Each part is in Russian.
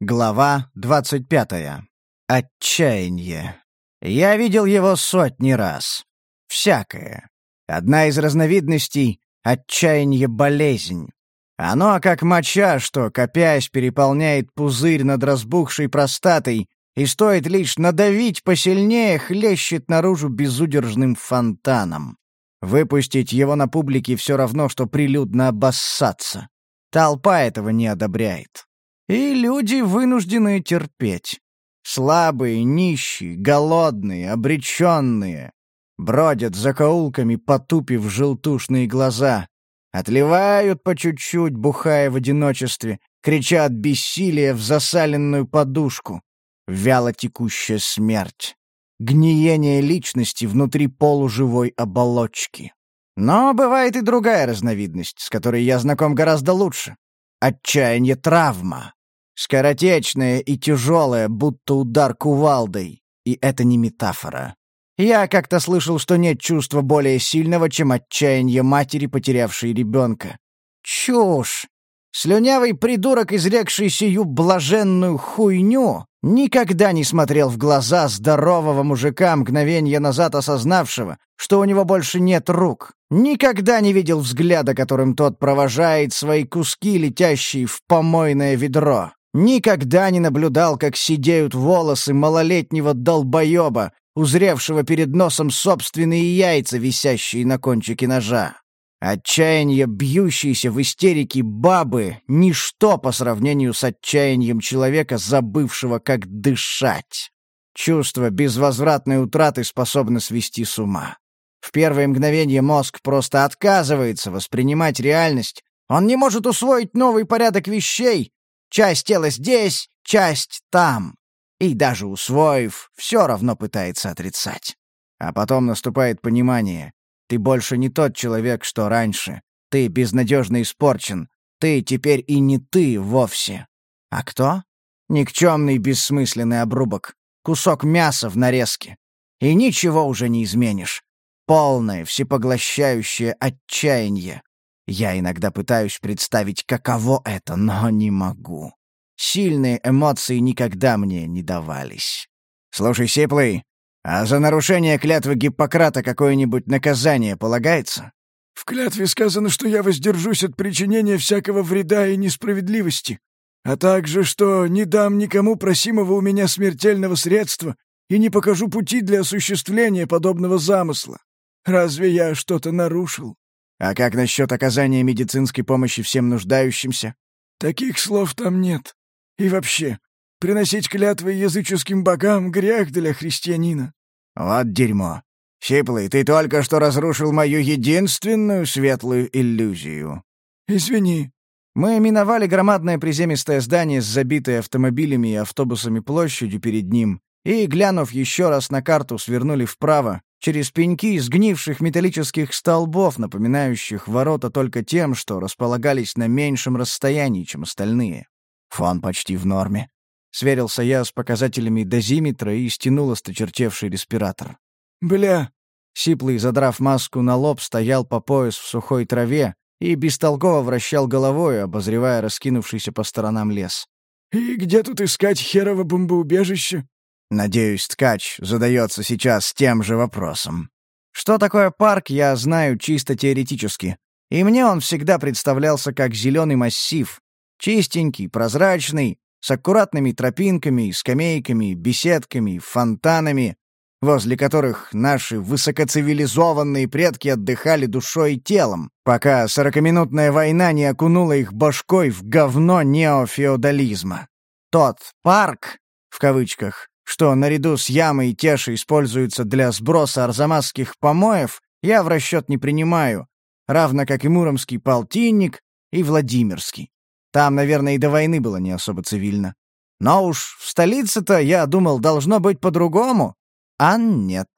Глава 25. Отчаяние. Я видел его сотни раз. Всякое. Одна из разновидностей — отчаяние болезнь. Оно как моча, что, копясь, переполняет пузырь над разбухшей простатой, и стоит лишь надавить посильнее, хлещет наружу безудержным фонтаном. Выпустить его на публике все равно, что прилюдно обоссаться. Толпа этого не одобряет. И люди вынуждены терпеть. Слабые, нищие, голодные, обреченные. Бродят закоулками, потупив желтушные глаза. Отливают по чуть-чуть, бухая в одиночестве, кричат бессилие в засаленную подушку. Вяло текущая смерть. Гниение личности внутри полуживой оболочки. Но бывает и другая разновидность, с которой я знаком гораздо лучше. Отчаяние травма. Скоротечное и тяжелое, будто удар кувалдой. И это не метафора. Я как-то слышал, что нет чувства более сильного, чем отчаяние матери, потерявшей ребенка. Чушь! Слюнявый придурок, изрекший сию блаженную хуйню, никогда не смотрел в глаза здорового мужика, мгновенье назад осознавшего, что у него больше нет рук. Никогда не видел взгляда, которым тот провожает свои куски, летящие в помойное ведро. Никогда не наблюдал, как сидеют волосы малолетнего долбоеба, узревшего перед носом собственные яйца, висящие на кончике ножа. Отчаяние, бьющееся в истерике бабы — ничто по сравнению с отчаянием человека, забывшего, как дышать. Чувство безвозвратной утраты способно свести с ума. В первое мгновение мозг просто отказывается воспринимать реальность. Он не может усвоить новый порядок вещей, Часть тела здесь, часть там. И даже усвоив, все равно пытается отрицать. А потом наступает понимание. Ты больше не тот человек, что раньше. Ты безнадежно испорчен. Ты теперь и не ты вовсе. А кто? Никчемный бессмысленный обрубок. Кусок мяса в нарезке. И ничего уже не изменишь. Полное, всепоглощающее отчаяние. Я иногда пытаюсь представить, каково это, но не могу. Сильные эмоции никогда мне не давались. «Слушай, Сиплый, а за нарушение клятвы Гиппократа какое-нибудь наказание полагается?» «В клятве сказано, что я воздержусь от причинения всякого вреда и несправедливости, а также, что не дам никому просимого у меня смертельного средства и не покажу пути для осуществления подобного замысла. Разве я что-то нарушил?» А как насчет оказания медицинской помощи всем нуждающимся? Таких слов там нет. И вообще, приносить клятвы языческим богам — грех для христианина. Вот дерьмо. Щиплый, ты только что разрушил мою единственную светлую иллюзию. Извини. Мы миновали громадное приземистое здание с забитой автомобилями и автобусами площадью перед ним, и, глянув еще раз на карту, свернули вправо, через пеньки сгнивших металлических столбов, напоминающих ворота только тем, что располагались на меньшем расстоянии, чем остальные. Фон почти в норме. Сверился я с показателями дозиметра и стянул осточертевший респиратор. «Бля!» Сиплый, задрав маску на лоб, стоял по пояс в сухой траве и бестолково вращал головой, обозревая раскинувшийся по сторонам лес. «И где тут искать херово бомбоубежище?» Надеюсь, ткач задается сейчас тем же вопросом. Что такое парк, я знаю чисто теоретически. И мне он всегда представлялся как зеленый массив. Чистенький, прозрачный, с аккуратными тропинками, скамейками, беседками, фонтанами, возле которых наши высокоцивилизованные предки отдыхали душой и телом, пока сорокаминутная война не окунула их башкой в говно неофеодализма. Тот «парк», в кавычках, что наряду с ямой и тешей используются для сброса арзамасских помоев, я в расчет не принимаю, равно как и Муромский полтинник и Владимирский. Там, наверное, и до войны было не особо цивильно. Но уж в столице-то, я думал, должно быть по-другому. А нет.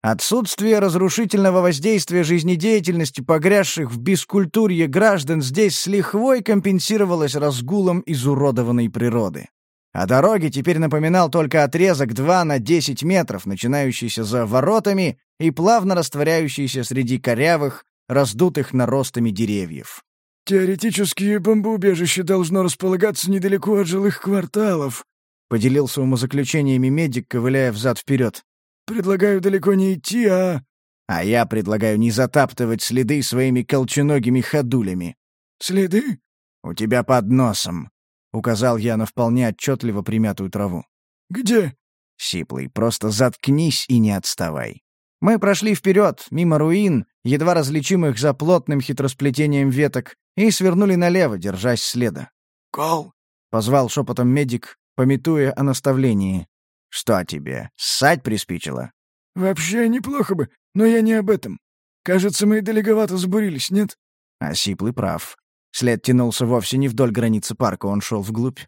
Отсутствие разрушительного воздействия жизнедеятельности погрязших в бескультурье граждан здесь с лихвой компенсировалось разгулом изуродованной природы. А дороги теперь напоминал только отрезок 2 на 10 метров, начинающийся за воротами и плавно растворяющийся среди корявых, раздутых наростами деревьев. «Теоретически бомбоубежище должно располагаться недалеко от жилых кварталов», — поделился умозаключениями медик, ковыляя взад-вперед. «Предлагаю далеко не идти, а...» «А я предлагаю не затаптывать следы своими колченогими ходулями». «Следы?» «У тебя под носом», — указал я на вполне отчетливо примятую траву. «Где?» «Сиплый, просто заткнись и не отставай». Мы прошли вперед, мимо руин, едва различимых за плотным хитросплетением веток, и свернули налево, держась следа. «Кол!» — позвал шепотом медик, пометуя о наставлении. «Что тебе, ссать приспичило?» «Вообще неплохо бы, но я не об этом. Кажется, мы далековато сбурились, нет?» Осиплый прав. След тянулся вовсе не вдоль границы парка, он шел вглубь.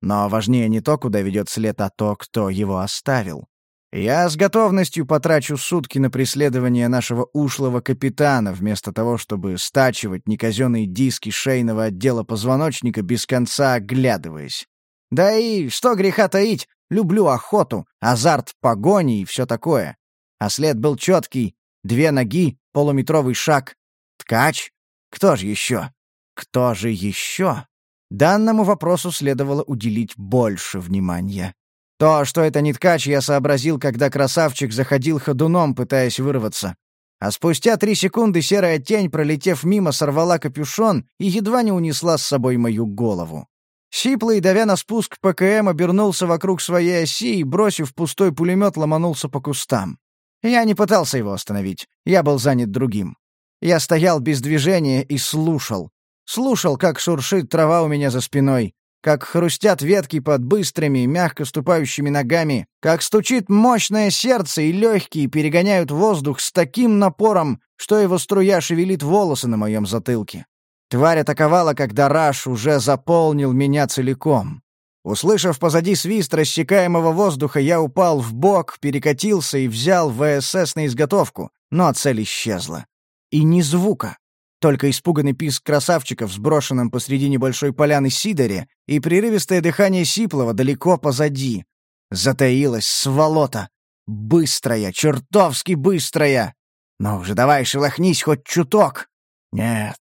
Но важнее не то, куда ведет след, а то, кто его оставил. Я с готовностью потрачу сутки на преследование нашего ушлого капитана, вместо того, чтобы стачивать неказенные диски шейного отдела позвоночника, без конца оглядываясь. Да и что греха таить, люблю охоту, азарт погони и все такое. А след был четкий, две ноги, полуметровый шаг. Ткач? Кто же еще? Кто же еще? Данному вопросу следовало уделить больше внимания. То, что это не ткач, я сообразил, когда красавчик заходил ходуном, пытаясь вырваться. А спустя три секунды серая тень, пролетев мимо, сорвала капюшон и едва не унесла с собой мою голову. Сиплый, давя на спуск ПКМ, обернулся вокруг своей оси и, бросив пустой пулемет, ломанулся по кустам. Я не пытался его остановить, я был занят другим. Я стоял без движения и слушал. Слушал, как шуршит трава у меня за спиной, как хрустят ветки под быстрыми, мягко ступающими ногами, как стучит мощное сердце и легкие перегоняют воздух с таким напором, что его струя шевелит волосы на моем затылке. Тварь атаковала, когда раш уже заполнил меня целиком. Услышав позади свист рассекаемого воздуха, я упал в бок, перекатился и взял ВСС на изготовку, но цель исчезла. И ни звука. Только испуганный писк красавчиков, сброшенным посреди небольшой поляны Сидоре, и прерывистое дыхание Сиплова далеко позади. Затаилась сволота. Быстрая, чертовски быстрая. Ну уже давай, шелохнись хоть чуток. Нет.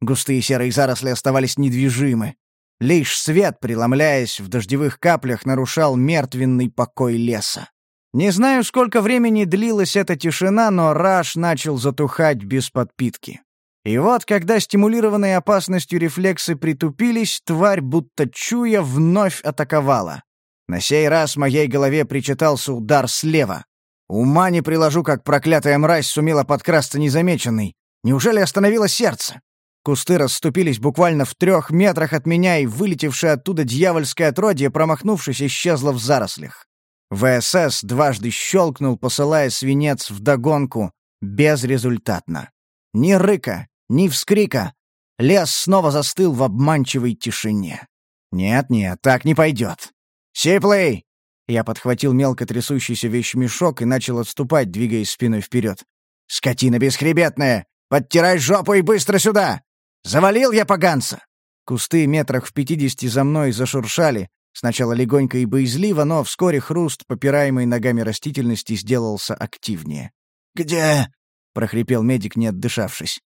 Густые серые заросли оставались недвижимы. Лишь свет, преломляясь в дождевых каплях, нарушал мертвенный покой леса. Не знаю, сколько времени длилась эта тишина, но раш начал затухать без подпитки. И вот, когда стимулированные опасностью рефлексы притупились, тварь, будто чуя, вновь атаковала. На сей раз моей голове причитался удар слева. Ума не приложу, как проклятая мразь сумела подкрасться незамеченной. Неужели остановило сердце? Кусты расступились буквально в трех метрах от меня, и вылетевшее оттуда дьявольское отродье, промахнувшись, исчезло в зарослях. ВСС дважды щелкнул, посылая свинец вдогонку, безрезультатно. Ни рыка, ни вскрика. Лес снова застыл в обманчивой тишине. «Нет-нет, так не пойдет. Сиплей!» Я подхватил мелко трясущийся вещмешок и начал отступать, двигаясь спиной вперед. «Скотина бесхребетная! Подтирай жопу и быстро сюда! Завалил я поганца!» Кусты метрах в пятидесяти за мной зашуршали, сначала легонько и боязливо, но вскоре хруст, попираемый ногами растительности, сделался активнее. «Где?» — прохрипел медик, не отдышавшись.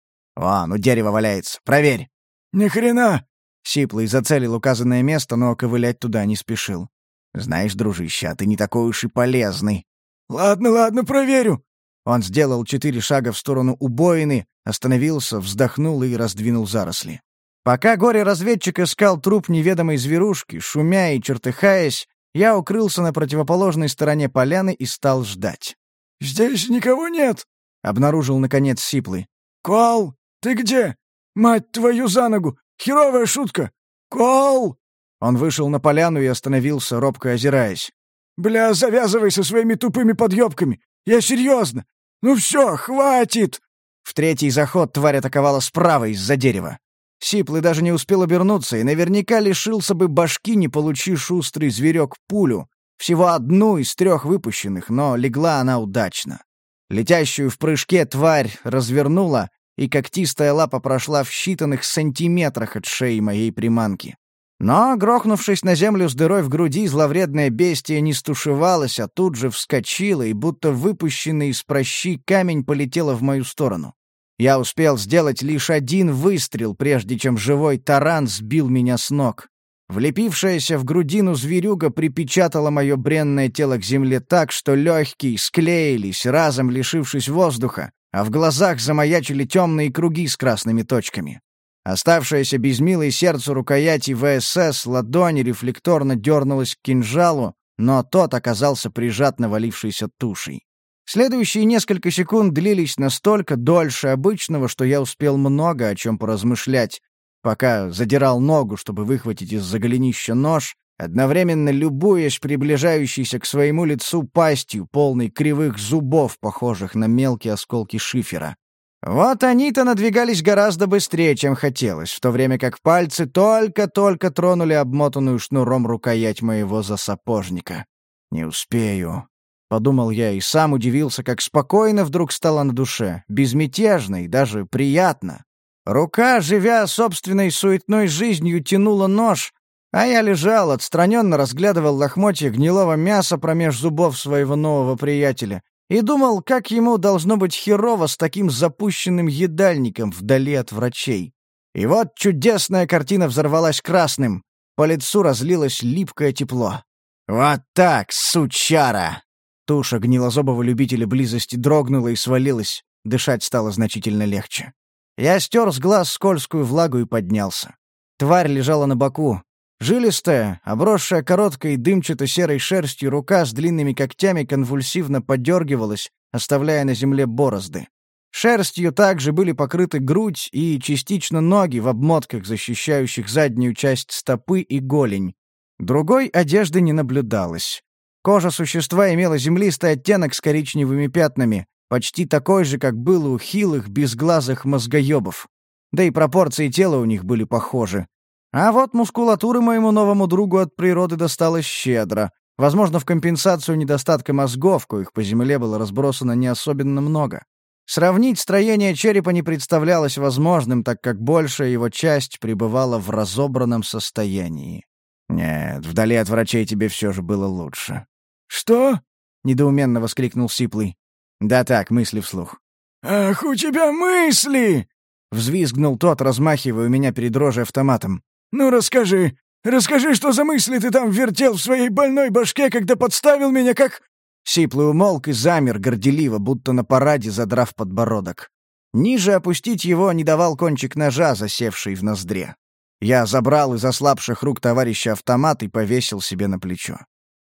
«Вон, у дерева валяется. Проверь». «Ни хрена!» Сиплый зацелил указанное место, но ковылять туда не спешил. «Знаешь, дружище, а ты не такой уж и полезный». «Ладно, ладно, проверю». Он сделал четыре шага в сторону убоины, остановился, вздохнул и раздвинул заросли. Пока горе-разведчик искал труп неведомой зверушки, шумя и чертыхаясь, я укрылся на противоположной стороне поляны и стал ждать. «Здесь никого нет», — обнаружил, наконец, Сиплый. «Кол, ты где? Мать твою за ногу! Херовая шутка! Кол!» Он вышел на поляну и остановился, робко озираясь. «Бля, завязывай со своими тупыми подъебками! Я серьезно! Ну все, хватит!» В третий заход тварь атаковала справа из-за дерева. Сиплый даже не успел обернуться и наверняка лишился бы башки, не получи шустрый зверек пулю. Всего одну из трех выпущенных, но легла она удачно. Летящую в прыжке тварь развернула, и когтистая лапа прошла в считанных сантиметрах от шеи моей приманки. Но, грохнувшись на землю с дырой в груди, зловредное бестие не стушевалось, а тут же вскочило, и будто выпущенный из прощи камень полетело в мою сторону. Я успел сделать лишь один выстрел, прежде чем живой таран сбил меня с ног. Влепившаяся в грудину зверюга припечатала мое бренное тело к земле так, что легкие склеились, разом лишившись воздуха, а в глазах замаячили темные круги с красными точками. Оставшаяся без милой сердцу рукояти ВСС ладонь рефлекторно дернулась к кинжалу, но тот оказался прижат навалившейся тушей. Следующие несколько секунд длились настолько дольше обычного, что я успел много о чем поразмышлять, пока задирал ногу, чтобы выхватить из-за голенища нож, одновременно любуясь приближающейся к своему лицу пастью, полной кривых зубов, похожих на мелкие осколки шифера. Вот они-то надвигались гораздо быстрее, чем хотелось, в то время как пальцы только-только тронули обмотанную шнуром рукоять моего засапожника. «Не успею», — подумал я и сам удивился, как спокойно вдруг стало на душе, безмятежно и даже приятно. Рука, живя собственной суетной жизнью, тянула нож, а я лежал, отстраненно разглядывал лохмотья гнилого мяса промеж зубов своего нового приятеля и думал, как ему должно быть херово с таким запущенным едальником вдали от врачей. И вот чудесная картина взорвалась красным, по лицу разлилось липкое тепло. «Вот так, сучара!» Туша гнилозобого любителя близости дрогнула и свалилась, дышать стало значительно легче. Я стер с глаз скользкую влагу и поднялся. Тварь лежала на боку. Жилистая, обросшая короткой дымчато-серой шерстью рука с длинными когтями конвульсивно подергивалась, оставляя на земле борозды. Шерстью также были покрыты грудь и частично ноги в обмотках, защищающих заднюю часть стопы и голень. Другой одежды не наблюдалось. Кожа существа имела землистый оттенок с коричневыми пятнами, почти такой же, как был у хилых, безглазых мозгоебов. Да и пропорции тела у них были похожи. А вот мускулатуры моему новому другу от природы досталось щедро. Возможно, в компенсацию недостатка мозгов, коих по земле было разбросано не особенно много. Сравнить строение черепа не представлялось возможным, так как большая его часть пребывала в разобранном состоянии. «Нет, вдали от врачей тебе все же было лучше». «Что?» — недоуменно воскликнул Сиплый. «Да так, мысли вслух». «Ах, у тебя мысли!» — взвизгнул тот, размахивая у меня перед рожей автоматом. «Ну, расскажи, расскажи, что за мысли ты там вертел в своей больной башке, когда подставил меня как...» Сиплый умолк и замер горделиво, будто на параде задрав подбородок. Ниже опустить его не давал кончик ножа, засевший в ноздре. Я забрал из ослабших рук товарища автомат и повесил себе на плечо.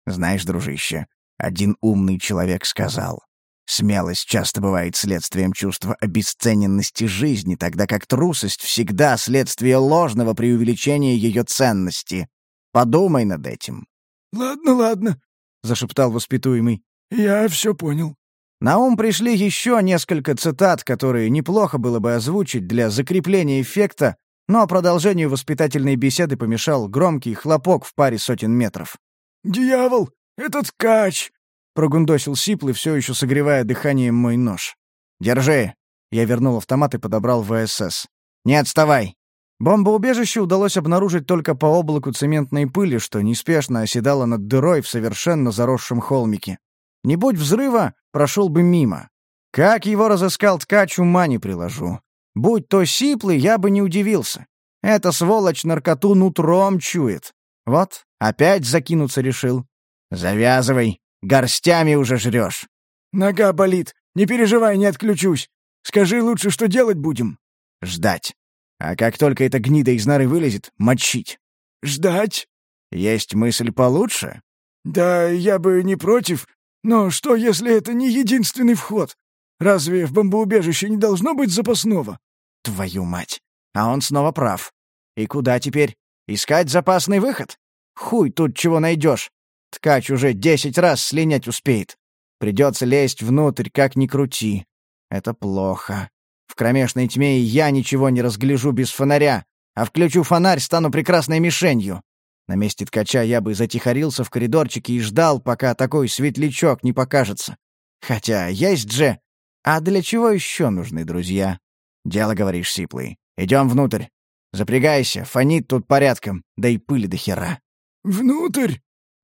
«Знаешь, дружище, один умный человек сказал, Смелость часто бывает следствием чувства обесцененности жизни, тогда как трусость всегда следствие ложного преувеличения ее ценности. Подумай над этим. «Ладно, ладно», — зашептал воспитуемый. «Я все понял». На ум пришли еще несколько цитат, которые неплохо было бы озвучить для закрепления эффекта, но продолжению воспитательной беседы помешал громкий хлопок в паре сотен метров. «Дьявол! Этот кач! Прогундосил Сиплый, все еще согревая дыханием мой нож. «Держи!» Я вернул автомат и подобрал ВСС. «Не отставай!» Бомбоубежище удалось обнаружить только по облаку цементной пыли, что неспешно оседало над дырой в совершенно заросшем холмике. Не будь взрыва, прошел бы мимо. Как его разыскал ткач, ума не приложу. Будь то сиплый, я бы не удивился. Эта сволочь наркоту нутром чует. Вот, опять закинуться решил. «Завязывай!» Горстями уже жрешь. Нога болит. Не переживай, не отключусь. Скажи лучше, что делать будем. Ждать. А как только эта гнида из норы вылезет, мочить. Ждать? Есть мысль получше? Да, я бы не против. Но что, если это не единственный вход? Разве в бомбоубежище не должно быть запасного? Твою мать. А он снова прав. И куда теперь? Искать запасный выход? Хуй тут чего найдешь. Ткач уже десять раз слинять успеет. Придется лезть внутрь, как ни крути. Это плохо. В кромешной тьме я ничего не разгляжу без фонаря, а включу фонарь, стану прекрасной мишенью. На месте ткача я бы затихарился в коридорчике и ждал, пока такой светлячок не покажется. Хотя есть же... А для чего еще нужны друзья? Дело, говоришь, сиплый. Идем внутрь. Запрягайся, фонит тут порядком, да и пыли до хера. «Внутрь?»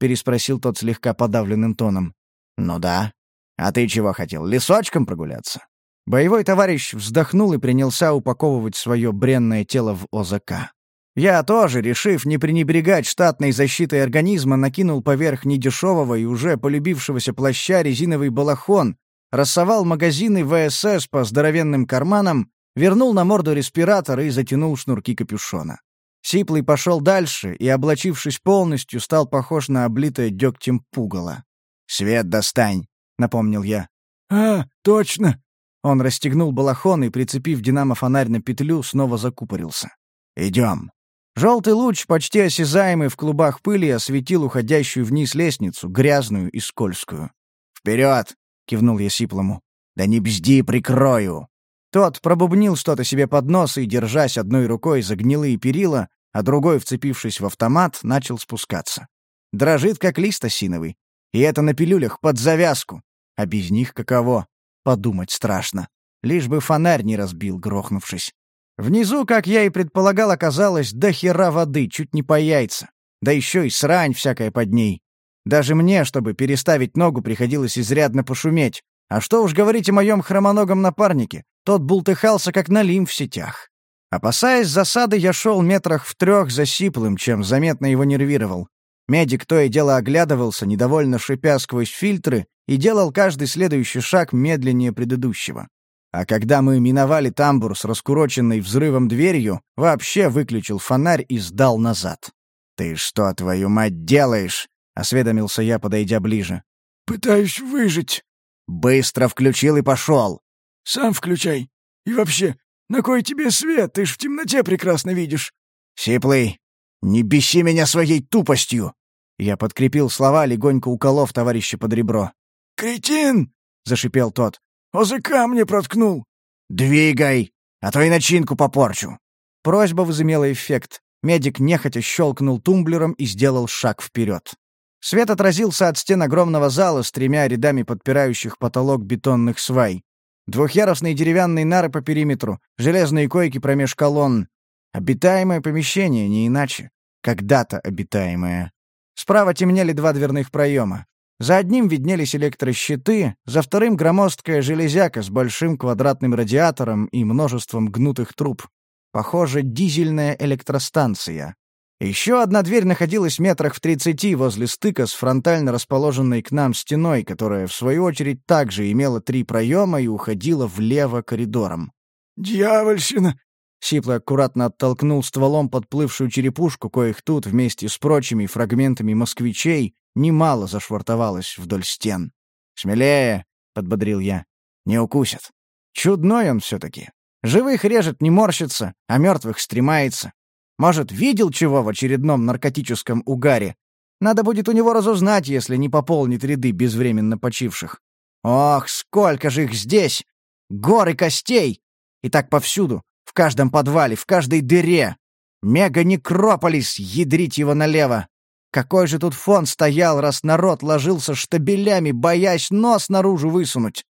Переспросил тот слегка подавленным тоном. «Ну да. А ты чего хотел, лесочком прогуляться?» Боевой товарищ вздохнул и принялся упаковывать свое бренное тело в ОЗК. Я тоже, решив не пренебрегать штатной защитой организма, накинул поверх недешевого и уже полюбившегося плаща резиновый балахон, рассовал магазины ВСС по здоровенным карманам, вернул на морду респиратор и затянул шнурки капюшона. Сиплый пошел дальше и, облачившись полностью, стал похож на облитое дегтем пугало. «Свет достань», — напомнил я. «А, точно!» Он расстегнул балахон и, прицепив динамо-фонарь на петлю, снова закупорился. «Идем». Желтый луч, почти осязаемый в клубах пыли, осветил уходящую вниз лестницу, грязную и скользкую. «Вперед!» — кивнул я Сиплому. «Да не бзди, прикрою!» Тот пробубнил что-то себе под нос и, держась одной рукой за гнилые перила, а другой, вцепившись в автомат, начал спускаться. Дрожит, как лист осиновый. И это на пилюлях под завязку. А без них каково? Подумать страшно. Лишь бы фонарь не разбил, грохнувшись. Внизу, как я и предполагал, оказалось до хера воды, чуть не по яйца. Да еще и срань всякая под ней. Даже мне, чтобы переставить ногу, приходилось изрядно пошуметь. А что уж говорить о моем хромоногом напарнике. Тот бултыхался, как налим в сетях. Опасаясь засады, я шел метрах в трех за сиплым, чем заметно его нервировал. Медик то и дело оглядывался, недовольно шипя сквозь фильтры, и делал каждый следующий шаг медленнее предыдущего. А когда мы миновали тамбур с раскуроченной взрывом дверью, вообще выключил фонарь и сдал назад. «Ты что, твою мать, делаешь?» — осведомился я, подойдя ближе. «Пытаюсь выжить», Быстро включил и пошел. Сам включай. И вообще, на кой тебе свет? Ты ж в темноте прекрасно видишь. Сиплый, не беси меня своей тупостью. Я подкрепил слова, легонько уколов товарища под ребро. «Кретин!» — зашипел тот. «ОЗК мне проткнул!» «Двигай, а то и начинку попорчу!» Просьба возымела эффект. Медик нехотя щелкнул тумблером и сделал шаг вперед. Свет отразился от стен огромного зала с тремя рядами подпирающих потолок бетонных свай. Двухъярусные деревянные нары по периметру, железные койки промеж колонн. Обитаемое помещение, не иначе. Когда-то обитаемое. Справа темнели два дверных проема. За одним виднелись электрощиты, за вторым — громоздкая железяка с большим квадратным радиатором и множеством гнутых труб. Похоже, дизельная электростанция. Еще одна дверь находилась метрах в тридцати возле стыка с фронтально расположенной к нам стеной, которая, в свою очередь, также имела три проема и уходила влево коридором. «Дьявольщина!» Сипло аккуратно оттолкнул стволом подплывшую черепушку, коих тут, вместе с прочими фрагментами москвичей, немало зашвартовалось вдоль стен. «Смелее!» — подбодрил я. «Не укусят. Чудной он все-таки. Живых режет, не морщится, а мертвых стремается. Может, видел чего в очередном наркотическом угаре? Надо будет у него разузнать, если не пополнит ряды безвременно почивших. Ох, сколько же их здесь! Горы костей! И так повсюду, в каждом подвале, в каждой дыре. Мега-некрополис, ядрить его налево. Какой же тут фон стоял, раз народ ложился штабелями, боясь нос наружу высунуть?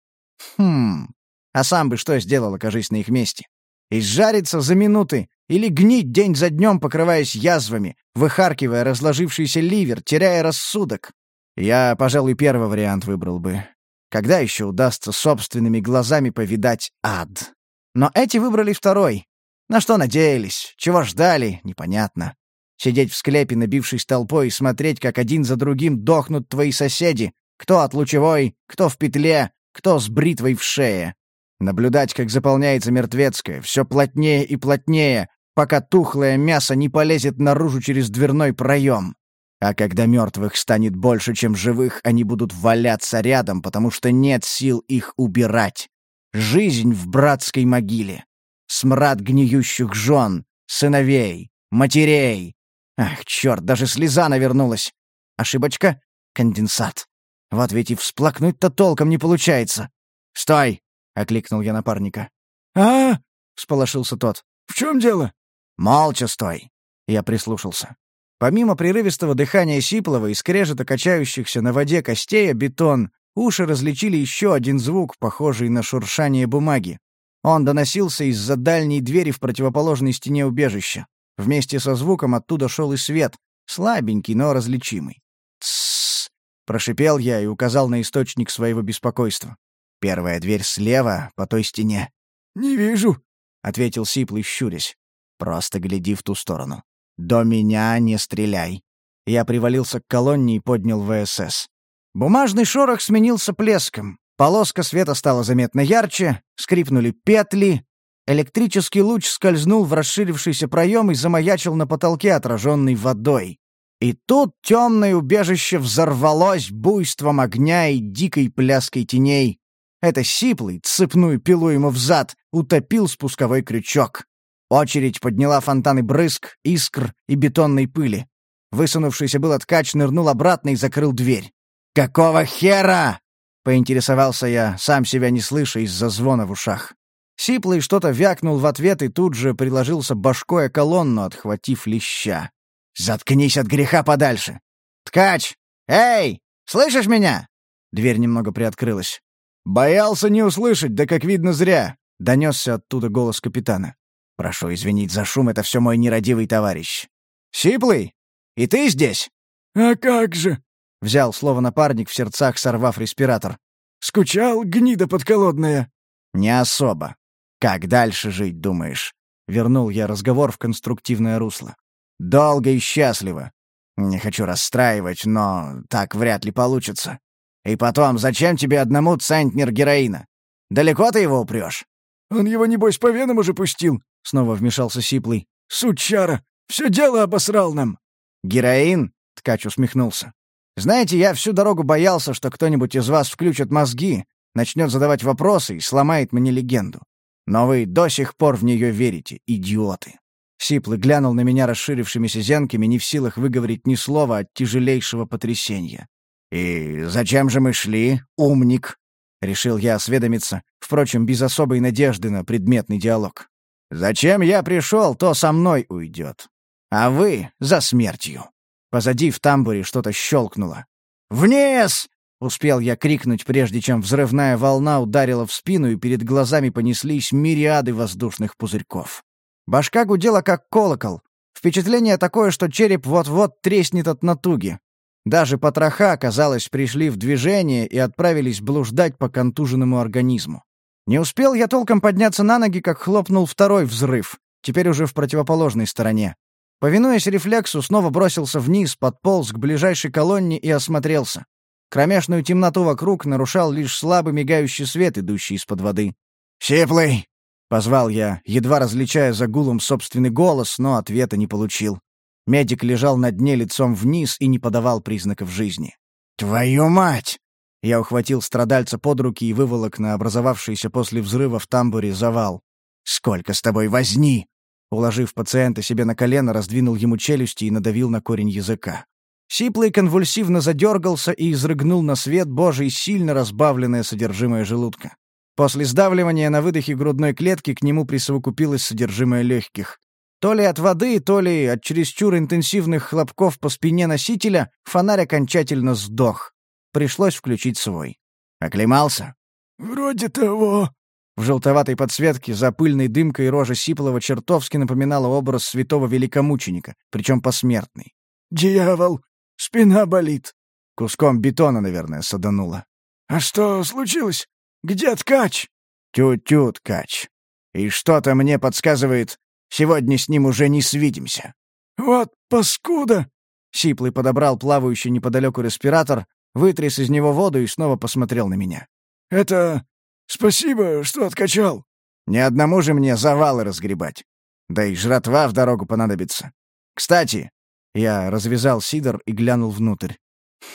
Хм, а сам бы что сделал, окажись на их месте? Изжариться за минуты, или гнить день за днем, покрываясь язвами, выхаркивая разложившийся ливер, теряя рассудок. Я, пожалуй, первый вариант выбрал бы. Когда еще удастся собственными глазами повидать ад? Но эти выбрали второй. На что надеялись, чего ждали, непонятно. Сидеть в склепе, набившись толпой, и смотреть, как один за другим дохнут твои соседи, кто от лучевой, кто в петле, кто с бритвой в шее. Наблюдать, как заполняется мертвецкое, все плотнее и плотнее, пока тухлое мясо не полезет наружу через дверной проем. А когда мертвых станет больше, чем живых, они будут валяться рядом, потому что нет сил их убирать. Жизнь в братской могиле. Смрад гниющих жен, сыновей, матерей. Ах, черт, даже слеза навернулась. Ошибочка? Конденсат. Вот ведь и всплакнуть-то толком не получается. «Стой!» — окликнул я напарника. «А?» — всполошился тот. «В чем дело?» «Молча стой!» Я прислушался. Помимо прерывистого дыхания Сиплова и скрежета качающихся на воде костей бетон, уши различили еще один звук, похожий на шуршание бумаги. Он доносился из-за дальней двери в противоположной стене убежища. Вместе со звуком оттуда шел и свет, слабенький, но различимый. «Тссс!» — прошипел я и указал на источник своего беспокойства. Первая дверь слева, по той стене. «Не вижу», — ответил Сиплый, щурясь. «Просто гляди в ту сторону. До меня не стреляй». Я привалился к колонне и поднял ВСС. Бумажный шорох сменился плеском. Полоска света стала заметно ярче, скрипнули петли. Электрический луч скользнул в расширившийся проем и замаячил на потолке, отраженный водой. И тут темное убежище взорвалось буйством огня и дикой пляской теней. Это сиплый, цепную пилу ему взад, утопил спусковой крючок. Очередь подняла фонтаны брызг, искр и бетонной пыли. Высунувшийся был ткач нырнул обратно и закрыл дверь. «Какого хера?» — поинтересовался я, сам себя не слыша из-за звона в ушах. Сиплый что-то вякнул в ответ и тут же приложился башкой о колонну, отхватив леща. «Заткнись от греха подальше!» «Ткач! Эй! Слышишь меня?» Дверь немного приоткрылась. «Боялся не услышать, да как видно зря!» — донесся оттуда голос капитана. «Прошу извинить за шум, это все мой нерадивый товарищ». «Сиплый? И ты здесь?» «А как же!» — взял слово напарник в сердцах, сорвав респиратор. «Скучал, гнида подколодная!» «Не особо. Как дальше жить, думаешь?» Вернул я разговор в конструктивное русло. «Долго и счастливо. Не хочу расстраивать, но так вряд ли получится. И потом, зачем тебе одному центнер героина? Далеко ты его упрешь? «Он его, небось, по венам уже пустил», — снова вмешался Сиплый. «Сучара! Все дело обосрал нам!» «Героин?» — ткач усмехнулся. «Знаете, я всю дорогу боялся, что кто-нибудь из вас включит мозги, начнет задавать вопросы и сломает мне легенду. Но вы до сих пор в нее верите, идиоты». Сиплый глянул на меня расширившимися зенками, не в силах выговорить ни слова от тяжелейшего потрясения. «И зачем же мы шли, умник?» — решил я осведомиться, впрочем, без особой надежды на предметный диалог. «Зачем я пришел, то со мной уйдет. А вы — за смертью». Позади в тамбуре что-то щелкнуло. «Вниз!» — успел я крикнуть, прежде чем взрывная волна ударила в спину, и перед глазами понеслись мириады воздушных пузырьков. Башка гудела, как колокол. Впечатление такое, что череп вот-вот треснет от натуги. Даже потроха, казалось, пришли в движение и отправились блуждать по контуженному организму. Не успел я толком подняться на ноги, как хлопнул второй взрыв, теперь уже в противоположной стороне. Повинуясь рефлексу, снова бросился вниз, подполз к ближайшей колонне и осмотрелся. Кромешную темноту вокруг нарушал лишь слабый мигающий свет, идущий из-под воды. «Сиплый!» — позвал я, едва различая за гулом собственный голос, но ответа не получил. Медик лежал на дне лицом вниз и не подавал признаков жизни. «Твою мать!» Я ухватил страдальца под руки и выволок на образовавшийся после взрыва в тамбуре завал. «Сколько с тобой возни!» Уложив пациента себе на колено, раздвинул ему челюсти и надавил на корень языка. Сиплый конвульсивно задергался и изрыгнул на свет Божий сильно разбавленное содержимое желудка. После сдавливания на выдохе грудной клетки к нему присовокупилось содержимое легких. То ли от воды, то ли от чересчур интенсивных хлопков по спине носителя фонарь окончательно сдох. Пришлось включить свой. Оклемался? «Вроде того». В желтоватой подсветке за пыльной дымкой рожа Сиплова чертовски напоминала образ святого великомученика, причем посмертный. «Дьявол! Спина болит!» Куском бетона, наверное, садануло. «А что случилось? Где ткач?» «Тю-тю, ткач. И что-то мне подсказывает, Сегодня с ним уже не свидимся». «Вот паскуда!» Сиплый подобрал плавающий неподалеку респиратор, вытряс из него воду и снова посмотрел на меня. «Это... спасибо, что откачал». «Не одному же мне завалы разгребать. Да и жратва в дорогу понадобится. Кстати...» Я развязал сидор и глянул внутрь.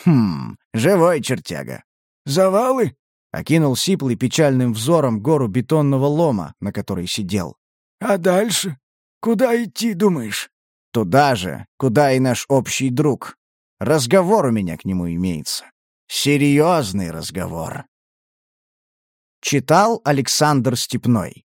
«Хм, живой чертяга». «Завалы?» — окинул Сиплый печальным взором гору бетонного лома, на которой сидел. «А дальше?» Куда идти, думаешь?» «Туда же, куда и наш общий друг. Разговор у меня к нему имеется. Серьезный разговор». Читал Александр Степной